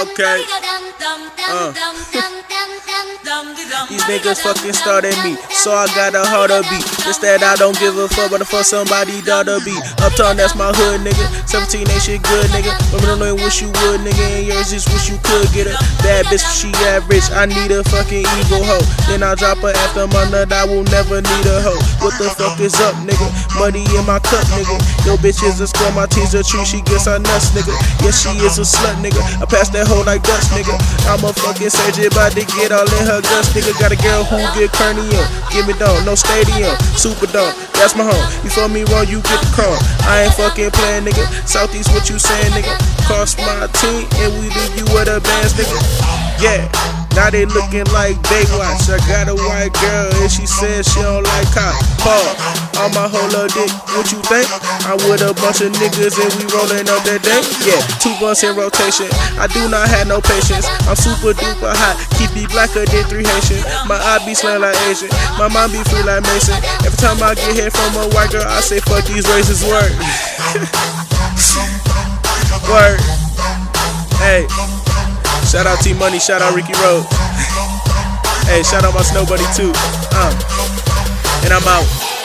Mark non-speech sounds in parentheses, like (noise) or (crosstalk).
Okay. Uh. These niggas fucking started me, so I got a harder beat. Just that I don't give a fuck, but fuck somebody daughter beat. Uptown, that's my hood, nigga. 17 ain't shit good, nigga. Women don't know wish you would, nigga. And yours just wish you could get her. Bad bitch, she average. I need a fucking ego hoe. Then I drop her after my nut, I will never need a hoe. What the fuck is up, nigga? Money in my cup, nigga. Yo, bitch is a score, my tea's a tree, she gets her nuts, nigga. Yeah, she is a slut, nigga. I pass that hoe like dust, nigga. I'm a fucking surgeon, about to get all in her guts, nigga. Got a girl who get cranium. Give me dome, no stadium. Super dome, that's my home. You fuck me wrong, you get the crumb. I ain't fucking playing, nigga. Southeast, what you saying, nigga? Cross my team, and we leave you with a bands, nigga. Yeah. Now they looking like Baywatch. I got a white girl and she says she don't like cop. Paul, on my whole little dick. What you think? I'm with a bunch of niggas and we rolling up that day. Yeah, two blunts in rotation. I do not have no patience. I'm super duper hot. Keep me blacker than three Haitian. My eye be slang like Asian. My mind be free like Mason. Every time I get hit from a white girl, I say fuck these racist words. (laughs) Word. Hey. Shout out T Money, shout out Ricky Road. hey, shout out my Snow Buddy too. Uh, and I'm out.